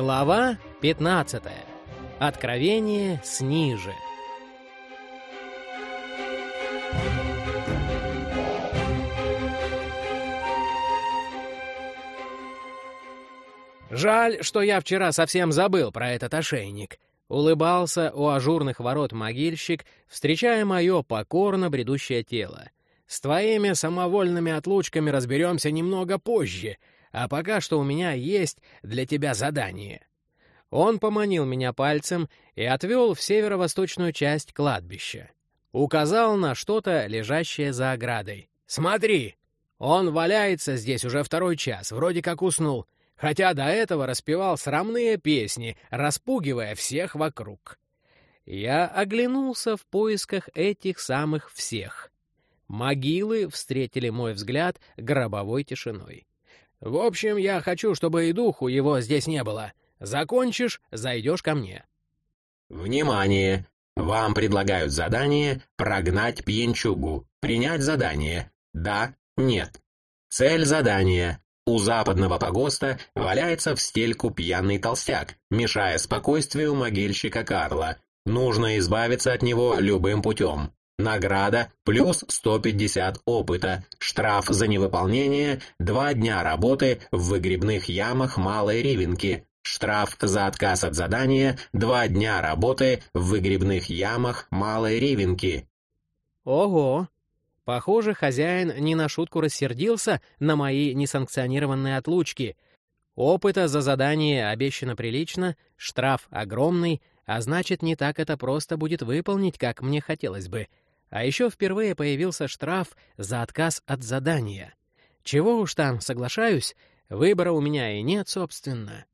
Глава 15. Откровение сниже. Жаль, что я вчера совсем забыл про этот ошейник. Улыбался у ажурных ворот могильщик, встречая мое покорно бредущее тело. С твоими самовольными отлучками разберемся немного позже, а пока что у меня есть для тебя задание». Он поманил меня пальцем и отвел в северо-восточную часть кладбища. Указал на что-то, лежащее за оградой. «Смотри! Он валяется здесь уже второй час, вроде как уснул, хотя до этого распевал срамные песни, распугивая всех вокруг». Я оглянулся в поисках этих самых всех. Могилы встретили мой взгляд гробовой тишиной. «В общем, я хочу, чтобы и духу его здесь не было. Закончишь — зайдешь ко мне». «Внимание! Вам предлагают задание «Прогнать пьянчугу». Принять задание. Да, нет. Цель задания. У западного погоста валяется в стельку пьяный толстяк, мешая спокойствию могильщика Карла. Нужно избавиться от него любым путем. Награда плюс 150 опыта. Штраф за невыполнение – два дня работы в выгребных ямах Малой Ривенки. Штраф за отказ от задания – два дня работы в выгребных ямах Малой Ривенки. Ого! Похоже, хозяин не на шутку рассердился на мои несанкционированные отлучки. Опыта за задание обещано прилично, штраф огромный, а значит, не так это просто будет выполнить, как мне хотелось бы — а еще впервые появился штраф за отказ от задания. Чего уж там, соглашаюсь, выбора у меня и нет, собственно.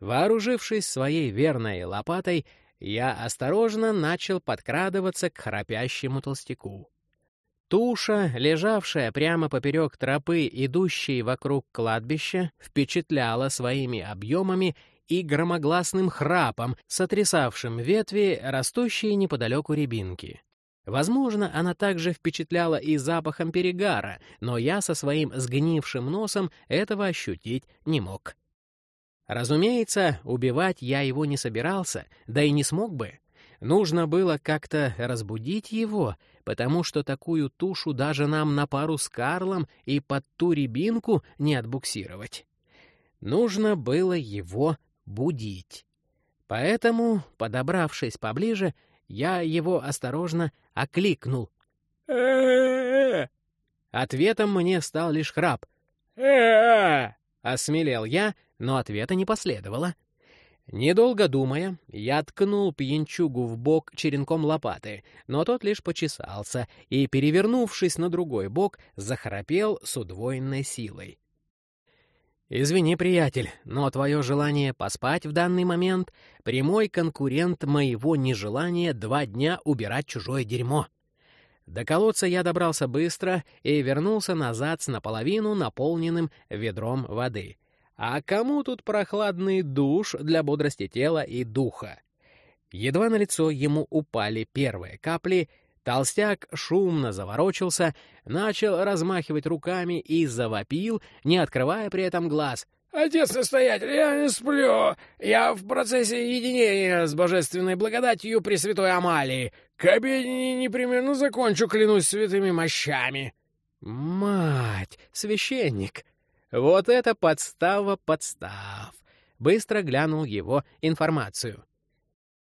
Вооружившись своей верной лопатой, я осторожно начал подкрадываться к храпящему толстяку. Туша, лежавшая прямо поперек тропы, идущей вокруг кладбища, впечатляла своими объемами и громогласным храпом, сотрясавшим ветви, растущие неподалеку рябинки. Возможно, она также впечатляла и запахом перегара, но я со своим сгнившим носом этого ощутить не мог. Разумеется, убивать я его не собирался, да и не смог бы. Нужно было как-то разбудить его, потому что такую тушу даже нам на пару с Карлом и под ту рябинку не отбуксировать. Нужно было его будить. Поэтому, подобравшись поближе, я его осторожно окликнул. Ответом мне стал лишь храп. Осмелел я, но ответа не последовало. Недолго думая, я ткнул пьянчугу в бок черенком лопаты, но тот лишь почесался и, перевернувшись на другой бок, захрапел с удвоенной силой. «Извини, приятель, но твое желание поспать в данный момент — прямой конкурент моего нежелания два дня убирать чужое дерьмо». До колодца я добрался быстро и вернулся назад с наполовину наполненным ведром воды. А кому тут прохладный душ для бодрости тела и духа? Едва на лицо ему упали первые капли — Толстяк шумно заворочился, начал размахивать руками и завопил, не открывая при этом глаз. «Отец-настоятель, я не сплю. Я в процессе единения с божественной благодатью Пресвятой Амалии. К обедне непременно закончу, клянусь святыми мощами». «Мать! Священник! Вот это подстава подстав!» Быстро глянул его информацию.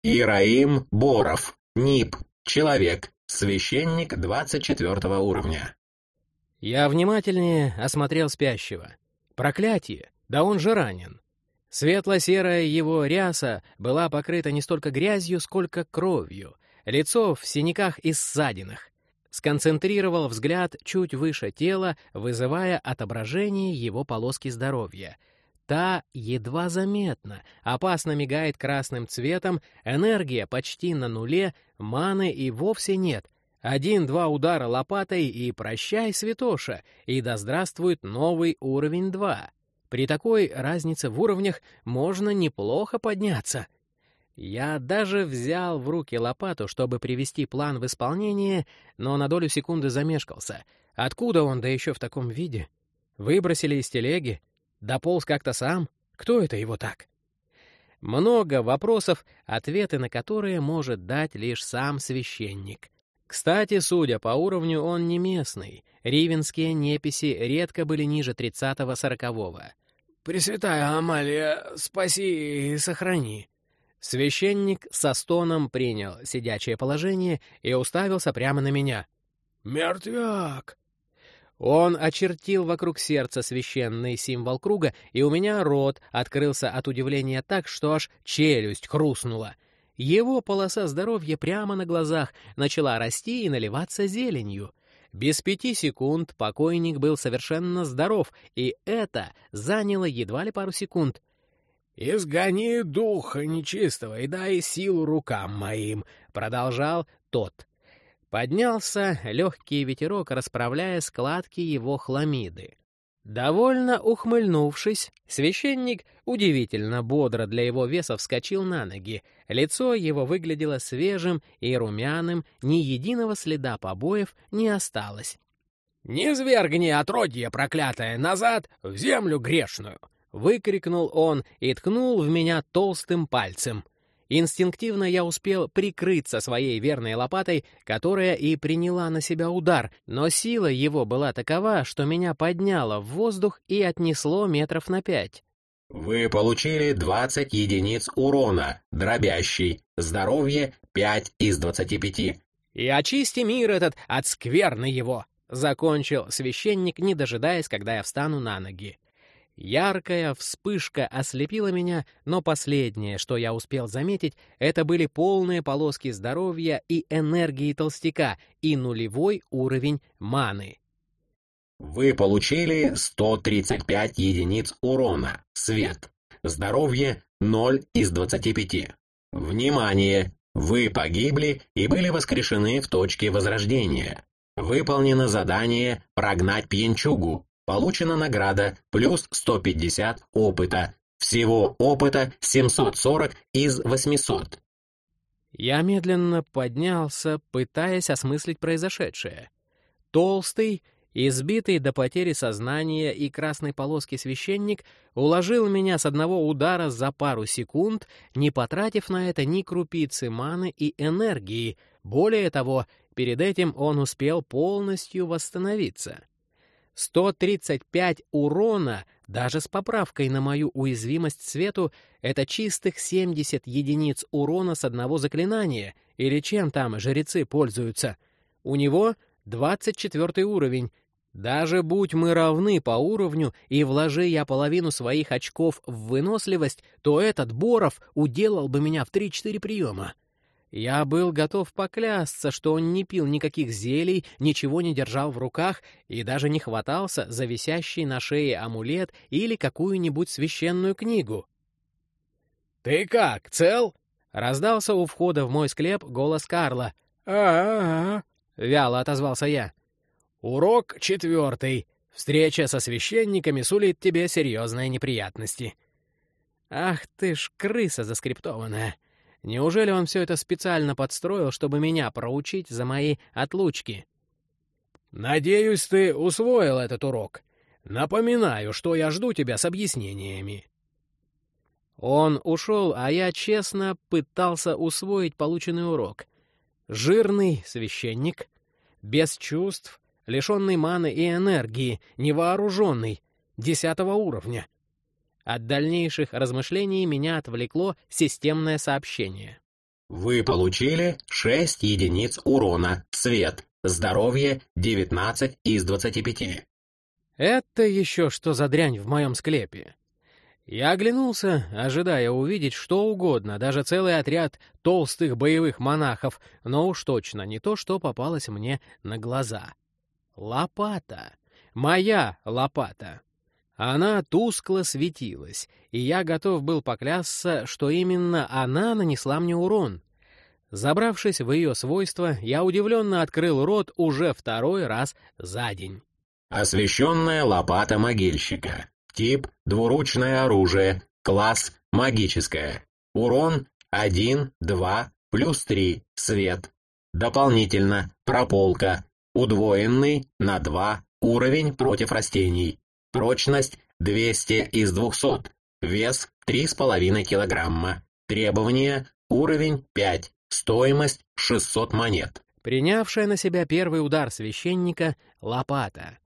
«Ираим Боров, НИП, человек, Священник 24 уровня. Я внимательнее осмотрел спящего. Проклятие! Да он же ранен. Светло-серая его ряса была покрыта не столько грязью, сколько кровью. Лицо в синяках и ссадинах. Сконцентрировал взгляд чуть выше тела, вызывая отображение его полоски здоровья — Та едва заметна, опасно мигает красным цветом, энергия почти на нуле, маны и вовсе нет. Один-два удара лопатой и прощай, святоша, и да здравствует новый уровень 2. При такой разнице в уровнях можно неплохо подняться. Я даже взял в руки лопату, чтобы привести план в исполнение, но на долю секунды замешкался. Откуда он, да еще в таком виде? Выбросили из телеги? Дополз как-то сам? Кто это его так? Много вопросов, ответы на которые может дать лишь сам священник. Кстати, судя по уровню, он не местный. Ривенские неписи редко были ниже 30-40. «Пресвятая Амалия, спаси и сохрани». Священник со стоном принял сидячее положение и уставился прямо на меня. «Мертвяк!» Он очертил вокруг сердца священный символ круга, и у меня рот открылся от удивления так, что аж челюсть хрустнула. Его полоса здоровья прямо на глазах начала расти и наливаться зеленью. Без пяти секунд покойник был совершенно здоров, и это заняло едва ли пару секунд. «Изгони духа нечистого и дай силу рукам моим», — продолжал тот. Поднялся легкий ветерок, расправляя складки его хламиды. Довольно ухмыльнувшись, священник удивительно бодро для его веса вскочил на ноги. Лицо его выглядело свежим и румяным, ни единого следа побоев не осталось. «Не звергни, отродье проклятое, назад в землю грешную!» — выкрикнул он и ткнул в меня толстым пальцем. Инстинктивно я успел прикрыться своей верной лопатой, которая и приняла на себя удар, но сила его была такова, что меня подняло в воздух и отнесло метров на пять. Вы получили 20 единиц урона, дробящий, здоровье 5 из 25. «И очисти мир этот от скверны его!» — закончил священник, не дожидаясь, когда я встану на ноги. Яркая вспышка ослепила меня, но последнее, что я успел заметить, это были полные полоски здоровья и энергии толстяка и нулевой уровень маны. Вы получили 135 единиц урона, свет. Здоровье 0 из 25. Внимание! Вы погибли и были воскрешены в точке возрождения. Выполнено задание «Прогнать пьянчугу». Получена награда плюс 150 опыта. Всего опыта 740 из 800. Я медленно поднялся, пытаясь осмыслить произошедшее. Толстый, избитый до потери сознания и красной полоски священник уложил меня с одного удара за пару секунд, не потратив на это ни крупицы маны и энергии. Более того, перед этим он успел полностью восстановиться. 135 урона, даже с поправкой на мою уязвимость свету, это чистых 70 единиц урона с одного заклинания, или чем там жрецы пользуются. У него 24 уровень. Даже будь мы равны по уровню, и вложи я половину своих очков в выносливость, то этот Боров уделал бы меня в 3-4 приема. Я был готов поклясться, что он не пил никаких зелий, ничего не держал в руках и даже не хватался за висящий на шее амулет или какую-нибудь священную книгу. «Ты как, цел?» — раздался у входа в мой склеп голос Карла. «А-а-а», — вяло отозвался я. «Урок четвертый. Встреча со священниками сулит тебе серьезные неприятности». «Ах ты ж крыса заскриптованная!» Неужели он все это специально подстроил, чтобы меня проучить за мои отлучки? Надеюсь, ты усвоил этот урок. Напоминаю, что я жду тебя с объяснениями. Он ушел, а я честно пытался усвоить полученный урок. Жирный священник, без чувств, лишенный маны и энергии, невооруженный, десятого уровня. От дальнейших размышлений меня отвлекло системное сообщение. Вы получили 6 единиц урона, свет, здоровье 19 из 25. Это еще что за дрянь в моем склепе? Я оглянулся, ожидая увидеть что угодно, даже целый отряд толстых боевых монахов, но уж точно не то, что попалось мне на глаза. Лопата. Моя лопата. Она тускло светилась, и я готов был поклясться, что именно она нанесла мне урон. Забравшись в ее свойства, я удивленно открыл рот уже второй раз за день. Освещенная лопата могильщика. Тип — двуручное оружие. Класс — магическое. Урон — 1, 2, плюс 3, свет. Дополнительно, прополка. Удвоенный на 2, уровень против растений. Прочность 200 из 200. Вес 3,5 килограмма. Требования – уровень 5, стоимость 600 монет. Принявшая на себя первый удар священника — лопата.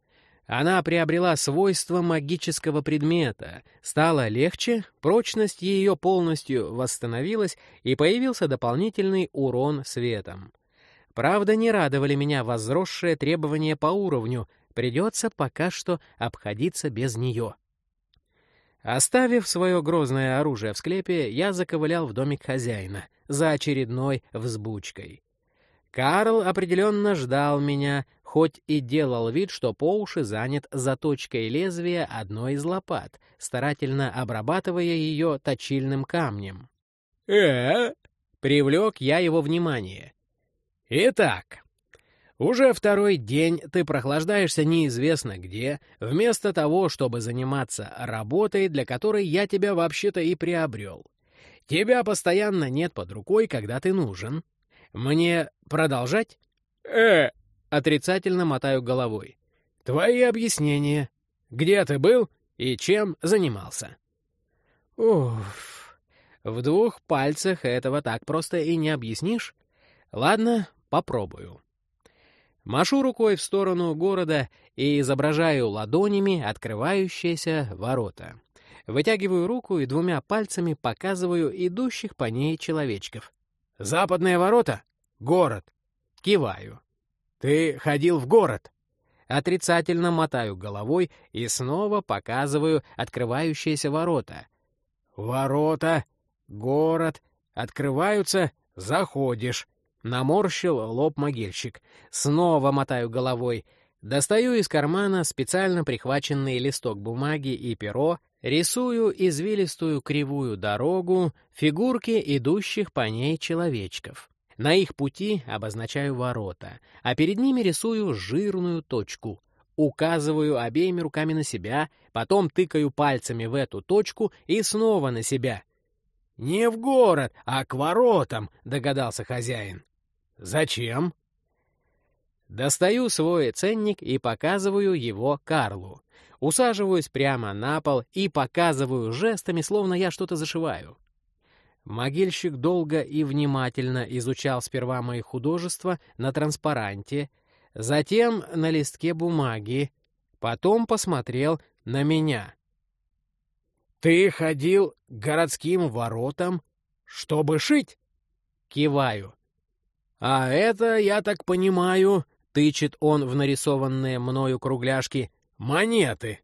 Она приобрела свойства магического предмета, стала легче, прочность ее полностью восстановилась и появился дополнительный урон светом. Правда, не радовали меня возросшие требования по уровню, придется пока что обходиться без нее. Оставив свое грозное оружие в склепе, я заковылял в домик хозяина за очередной взбучкой. Карл определенно ждал меня, хоть и делал вид, что по уши занят заточкой лезвия одной из лопат, старательно обрабатывая ее точильным камнем. э Привлек я его внимание. «Итак, уже второй день ты прохлаждаешься неизвестно где, вместо того, чтобы заниматься работой, для которой я тебя вообще-то и приобрел. Тебя постоянно нет под рукой, когда ты нужен. Мне продолжать?» «Э, Отрицательно мотаю головой. «Твои объяснения. Где ты был и чем занимался?» «Уф, в двух пальцах этого так просто и не объяснишь. Ладно, попробую». Машу рукой в сторону города и изображаю ладонями открывающиеся ворота. Вытягиваю руку и двумя пальцами показываю идущих по ней человечков. «Западные ворота? Город!» Киваю. «Ты ходил в город?» Отрицательно мотаю головой и снова показываю открывающиеся ворота. «Ворота, город, открываются, заходишь». Наморщил лоб могильщик. Снова мотаю головой. Достаю из кармана специально прихваченный листок бумаги и перо, рисую извилистую кривую дорогу, фигурки идущих по ней человечков. На их пути обозначаю ворота, а перед ними рисую жирную точку. Указываю обеими руками на себя, потом тыкаю пальцами в эту точку и снова на себя. «Не в город, а к воротам», — догадался хозяин. «Зачем?» Достаю свой ценник и показываю его Карлу. Усаживаюсь прямо на пол и показываю жестами, словно я что-то зашиваю. Могильщик долго и внимательно изучал сперва мои художества на транспаранте, затем на листке бумаги, потом посмотрел на меня. «Ты ходил к городским воротам, чтобы шить?» Киваю. «А это, я так понимаю, — тычет он в нарисованные мною кругляшки, — монеты».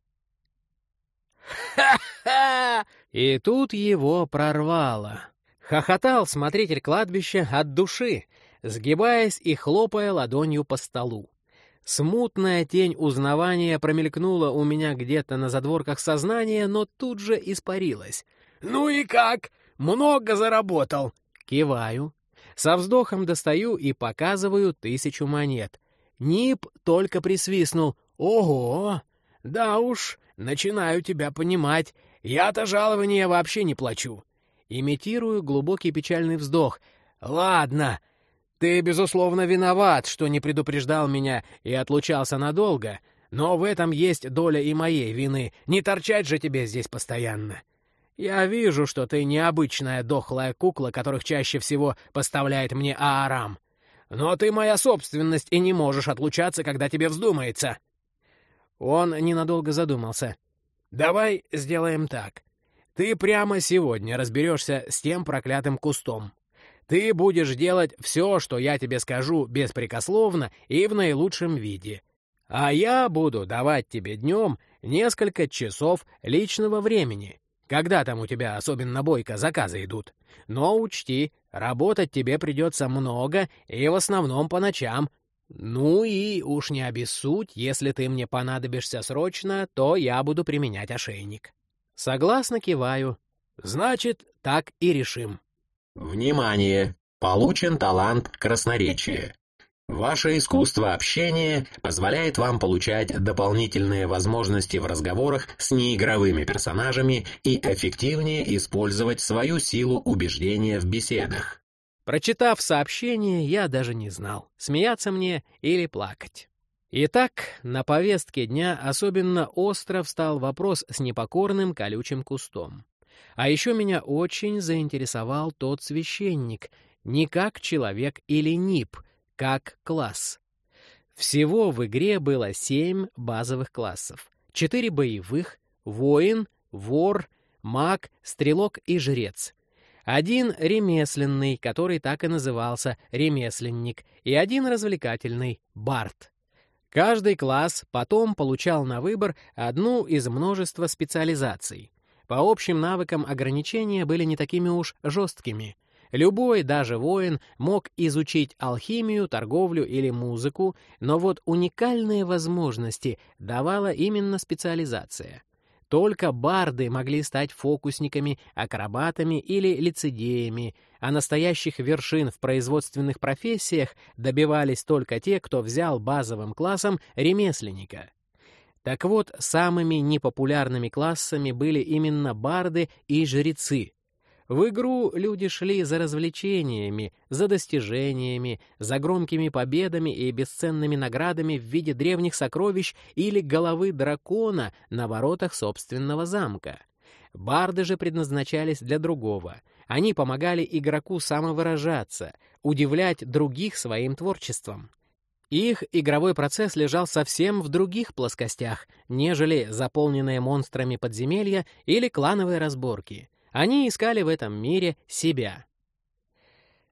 «Ха-ха!» И тут его прорвало. Хохотал смотритель кладбища от души, сгибаясь и хлопая ладонью по столу. Смутная тень узнавания промелькнула у меня где-то на задворках сознания, но тут же испарилась. «Ну и как? Много заработал?» Киваю. Со вздохом достаю и показываю тысячу монет. Нип только присвистнул. «Ого! Да уж, начинаю тебя понимать. Я-то жалования вообще не плачу. Имитирую глубокий печальный вздох. «Ладно, ты, безусловно, виноват, что не предупреждал меня и отлучался надолго, но в этом есть доля и моей вины. Не торчать же тебе здесь постоянно. Я вижу, что ты необычная дохлая кукла, которых чаще всего поставляет мне Аарам. Но ты моя собственность и не можешь отлучаться, когда тебе вздумается». Он ненадолго задумался. «Давай сделаем так. Ты прямо сегодня разберешься с тем проклятым кустом. Ты будешь делать все, что я тебе скажу, беспрекословно и в наилучшем виде. А я буду давать тебе днем несколько часов личного времени, когда там у тебя особенно бойко заказы идут. Но учти, работать тебе придется много и в основном по ночам. Ну и уж не обессудь, если ты мне понадобишься срочно, то я буду применять ошейник. Согласно киваю. Значит, так и решим. Внимание! Получен талант красноречия. Ваше искусство общения позволяет вам получать дополнительные возможности в разговорах с неигровыми персонажами и эффективнее использовать свою силу убеждения в беседах. Прочитав сообщение, я даже не знал, смеяться мне или плакать. Итак, на повестке дня особенно остро встал вопрос с непокорным колючим кустом. А еще меня очень заинтересовал тот священник, не как человек или нип, как класс. Всего в игре было семь базовых классов. Четыре боевых, воин, вор, маг, стрелок и жрец. Один ремесленный, который так и назывался ремесленник, и один развлекательный — бард. Каждый класс потом получал на выбор одну из множества специализаций. По общим навыкам ограничения были не такими уж жесткими. Любой, даже воин, мог изучить алхимию, торговлю или музыку, но вот уникальные возможности давала именно специализация. Только барды могли стать фокусниками, акробатами или лицедеями, а настоящих вершин в производственных профессиях добивались только те, кто взял базовым классом ремесленника. Так вот, самыми непопулярными классами были именно барды и жрецы, в игру люди шли за развлечениями, за достижениями, за громкими победами и бесценными наградами в виде древних сокровищ или головы дракона на воротах собственного замка. Барды же предназначались для другого. Они помогали игроку самовыражаться, удивлять других своим творчеством. Их игровой процесс лежал совсем в других плоскостях, нежели заполненные монстрами подземелья или клановые разборки — они искали в этом мире себя.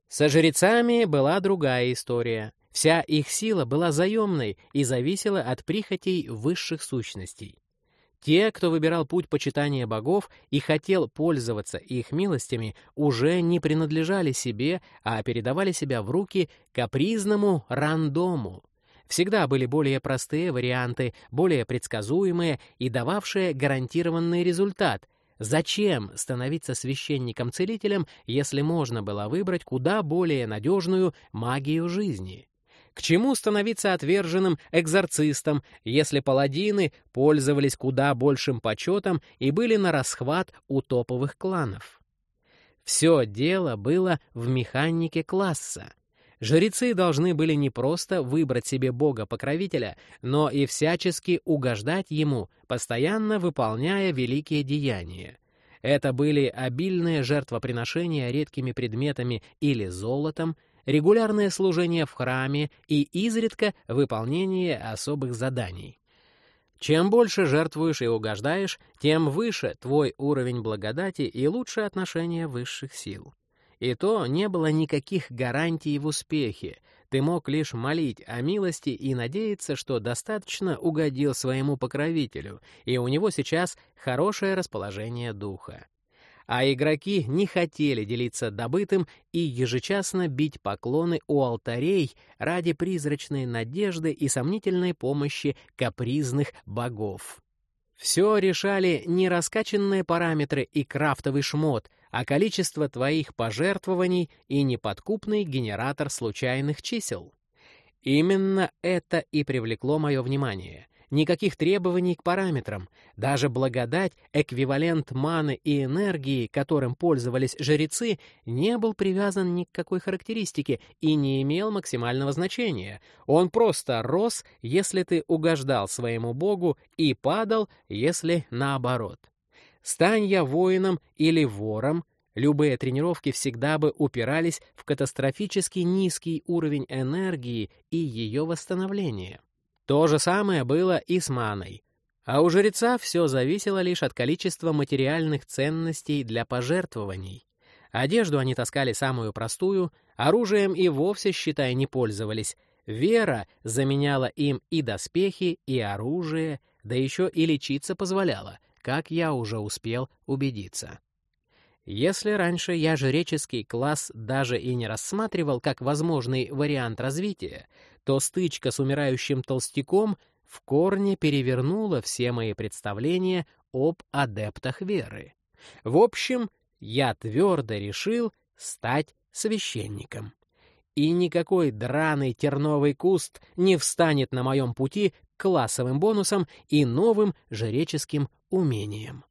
Со жрецами была другая история. Вся их сила была заемной и зависела от прихотей высших сущностей. Те, кто выбирал путь почитания богов и хотел пользоваться их милостями, уже не принадлежали себе, а передавали себя в руки капризному рандому. Всегда были более простые варианты, более предсказуемые и дававшие гарантированный результат, Зачем становиться священником-целителем, если можно было выбрать куда более надежную магию жизни? К чему становиться отверженным экзорцистом, если паладины пользовались куда большим почетом и были на расхват у топовых кланов? Все дело было в механике класса. Жрецы должны были не просто выбрать себе бога-покровителя, но и всячески угождать ему, постоянно выполняя великие деяния. Это были обильные жертвоприношения редкими предметами или золотом, регулярное служение в храме и изредка выполнение особых заданий. Чем больше жертвуешь и угождаешь, тем выше твой уровень благодати и лучше отношение высших сил. И то не было никаких гарантий в успехе. Ты мог лишь молить о милости и надеяться, что достаточно угодил своему покровителю, и у него сейчас хорошее расположение духа. А игроки не хотели делиться добытым и ежечасно бить поклоны у алтарей ради призрачной надежды и сомнительной помощи капризных богов. Все решали не раскачанные параметры и крафтовый шмот — а количество твоих пожертвований и неподкупный генератор случайных чисел. Именно это и привлекло мое внимание. Никаких требований к параметрам. Даже благодать, эквивалент маны и энергии, которым пользовались жрецы, не был привязан ни к какой характеристике и не имел максимального значения. Он просто рос, если ты угождал своему богу, и падал, если наоборот. Стань я воином или вором, любые тренировки всегда бы упирались в катастрофически низкий уровень энергии и ее восстановления. То же самое было и с маной. А у жреца все зависело лишь от количества материальных ценностей для пожертвований. Одежду они таскали самую простую, оружием и вовсе, считай, не пользовались. Вера заменяла им и доспехи, и оружие, да еще и лечиться позволяла — как я уже успел убедиться. Если раньше я жреческий класс даже и не рассматривал как возможный вариант развития, то стычка с умирающим толстяком в корне перевернула все мои представления об адептах веры. В общем, я твердо решил стать священником. И никакой драный терновый куст не встанет на моем пути классовым бонусам и новым жреческим умением.